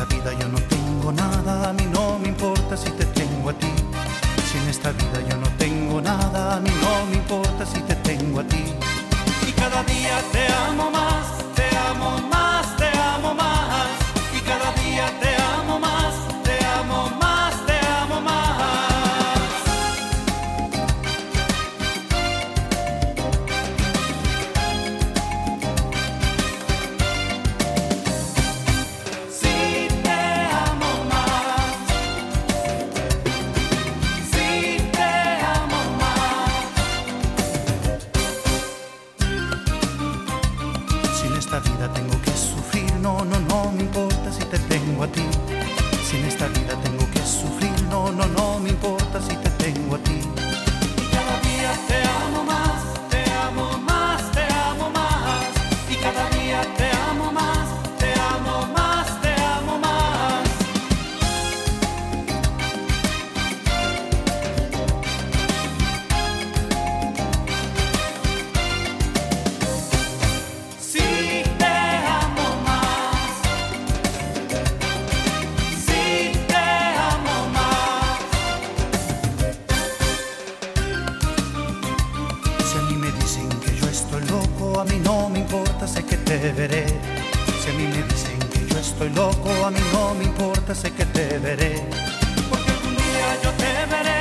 esta vida yo no tengo nada, a mí no me importa si te tengo a ti. Si en esta vida yo no tengo nada, a mí no me importa si te tengo a ti. Y cada día te amo más esta vida tengo que sufrir, no, no, no me importa si te tengo a ti. Si en esta vida tengo Si a mí me dicen que yo estoy loco, a mí no me importa, sé que te veré. Si a mí me dicen que yo estoy loco, a mí no me importa, sé que te veré. Porque algún día yo te